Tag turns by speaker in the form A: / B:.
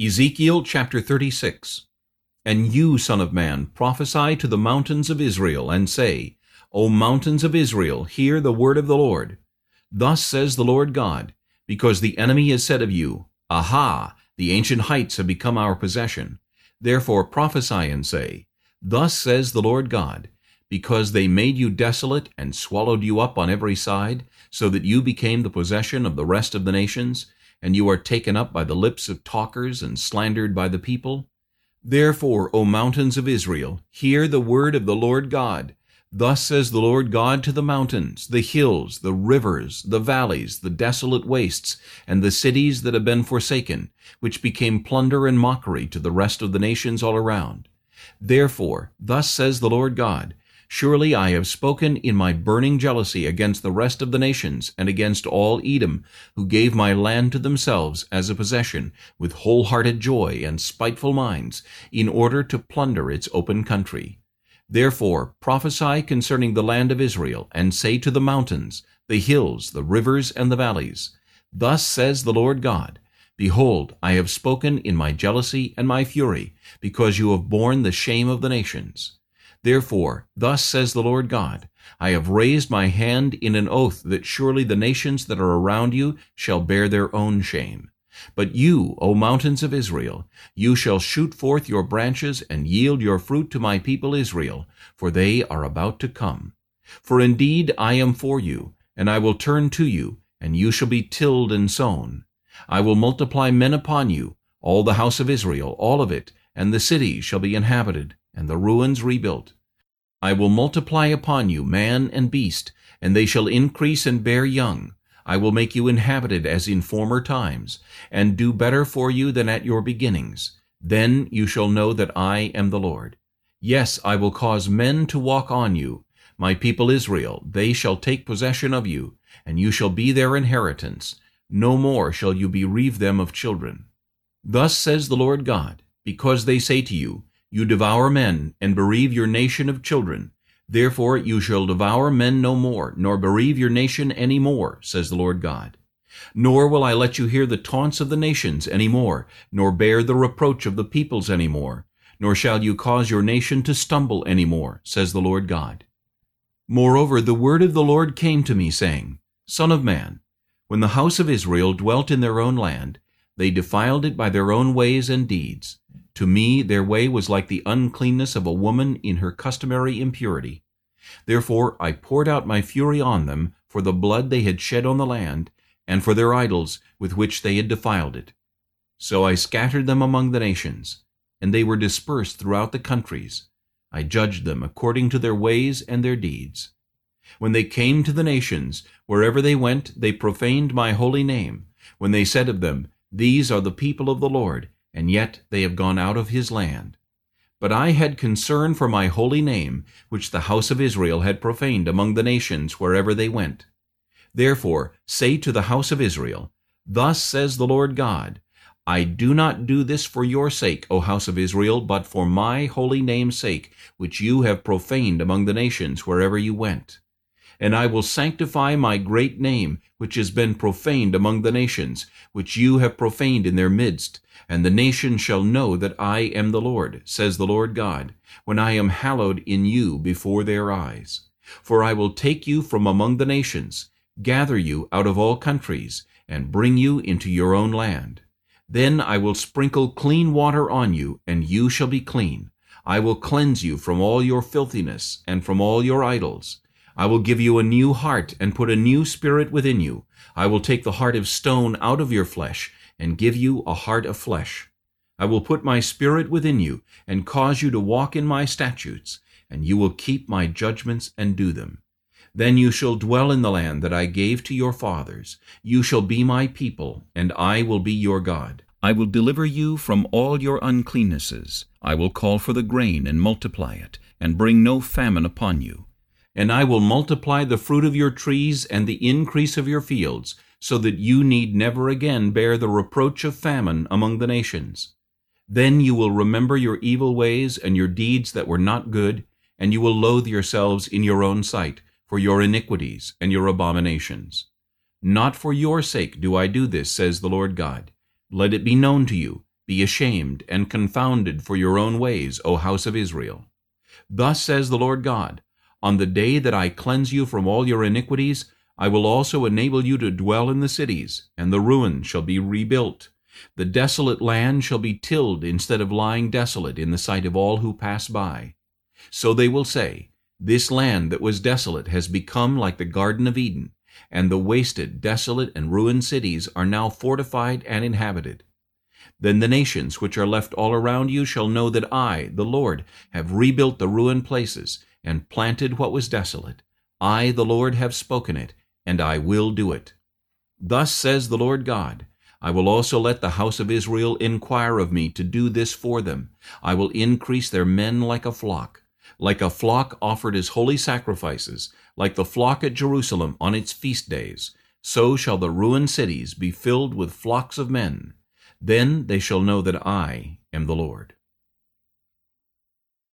A: Ezekiel chapter 36 And you, son of man, prophesy to the mountains of Israel, and say, O mountains of Israel, hear the word of the Lord. Thus says the Lord God, because the enemy has said of you, Aha, the ancient heights have become our possession. Therefore prophesy and say, Thus says the Lord God, because they made you desolate and swallowed you up on every side, so that you became the possession of the rest of the nations, and you are taken up by the lips of talkers and slandered by the people? Therefore, O mountains of Israel, hear the word of the Lord God. Thus says the Lord God to the mountains, the hills, the rivers, the valleys, the desolate wastes, and the cities that have been forsaken, which became plunder and mockery to the rest of the nations all around. Therefore, thus says the Lord God, Surely I have spoken in my burning jealousy against the rest of the nations and against all Edom, who gave my land to themselves as a possession, with wholehearted joy and spiteful minds, in order to plunder its open country. Therefore prophesy concerning the land of Israel, and say to the mountains, the hills, the rivers, and the valleys, Thus says the Lord God, Behold, I have spoken in my jealousy and my fury, because you have borne the shame of the nations. Therefore, thus says the Lord God, I have raised my hand in an oath that surely the nations that are around you shall bear their own shame. But you, O mountains of Israel, you shall shoot forth your branches and yield your fruit to my people Israel, for they are about to come. For indeed I am for you, and I will turn to you, and you shall be tilled and sown. I will multiply men upon you, all the house of Israel, all of it, and the cities shall be inhabited, and the ruins rebuilt. I will multiply upon you man and beast, and they shall increase and bear young. I will make you inhabited as in former times, and do better for you than at your beginnings. Then you shall know that I am the Lord. Yes, I will cause men to walk on you. My people Israel, they shall take possession of you, and you shall be their inheritance. No more shall you bereave them of children. Thus says the Lord God, because they say to you, you devour men, and bereave your nation of children. Therefore you shall devour men no more, nor bereave your nation any more, says the Lord God. Nor will I let you hear the taunts of the nations any more, nor bear the reproach of the peoples any more, nor shall you cause your nation to stumble any more, says the Lord God. Moreover, the word of the Lord came to me, saying, Son of man, when the house of Israel dwelt in their own land, they defiled it by their own ways and deeds. To me their way was like the uncleanness of a woman in her customary impurity. Therefore I poured out my fury on them for the blood they had shed on the land, and for their idols with which they had defiled it. So I scattered them among the nations, and they were dispersed throughout the countries. I judged them according to their ways and their deeds. When they came to the nations, wherever they went, they profaned my holy name, when they said of them, These are the people of the Lord, and yet they have gone out of his land. But I had concern for my holy name, which the house of Israel had profaned among the nations wherever they went. Therefore say to the house of Israel, Thus says the Lord God, I do not do this for your sake, O house of Israel, but for my holy name's sake, which you have profaned among the nations wherever you went. And I will sanctify my great name, which has been profaned among the nations, which you have profaned in their midst, and the nations shall know that I am the Lord, says the Lord God, when I am hallowed in you before their eyes. For I will take you from among the nations, gather you out of all countries, and bring you into your own land. Then I will sprinkle clean water on you, and you shall be clean. I will cleanse you from all your filthiness and from all your idols. I will give you a new heart and put a new spirit within you. I will take the heart of stone out of your flesh and give you a heart of flesh. I will put my spirit within you, and cause you to walk in my statutes, and you will keep my judgments and do them. Then you shall dwell in the land that I gave to your fathers. You shall be my people, and I will be your God. I will deliver you from all your uncleannesses. I will call for the grain and multiply it, and bring no famine upon you. And I will multiply the fruit of your trees and the increase of your fields, so that you need never again bear the reproach of famine among the nations. Then you will remember your evil ways and your deeds that were not good, and you will loathe yourselves in your own sight for your iniquities and your abominations. Not for your sake do I do this, says the Lord God. Let it be known to you Be ashamed and confounded for your own ways, O house of Israel. Thus says the Lord God, On the day that I cleanse you from all your iniquities, I will also enable you to dwell in the cities, and the ruins shall be rebuilt. The desolate land shall be tilled instead of lying desolate in the sight of all who pass by. So they will say, This land that was desolate has become like the Garden of Eden, and the wasted, desolate, and ruined cities are now fortified and inhabited. Then the nations which are left all around you shall know that I, the Lord, have rebuilt the ruined places, and planted what was desolate. I, the Lord, have spoken it, and I will do it. Thus says the Lord God, I will also let the house of Israel inquire of me to do this for them. I will increase their men like a flock, like a flock offered as holy sacrifices, like the flock at Jerusalem on its feast days. So shall the ruined cities be filled with flocks of men. Then they shall know that I am the Lord.